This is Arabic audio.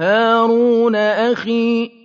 هَارُونَ أَخِي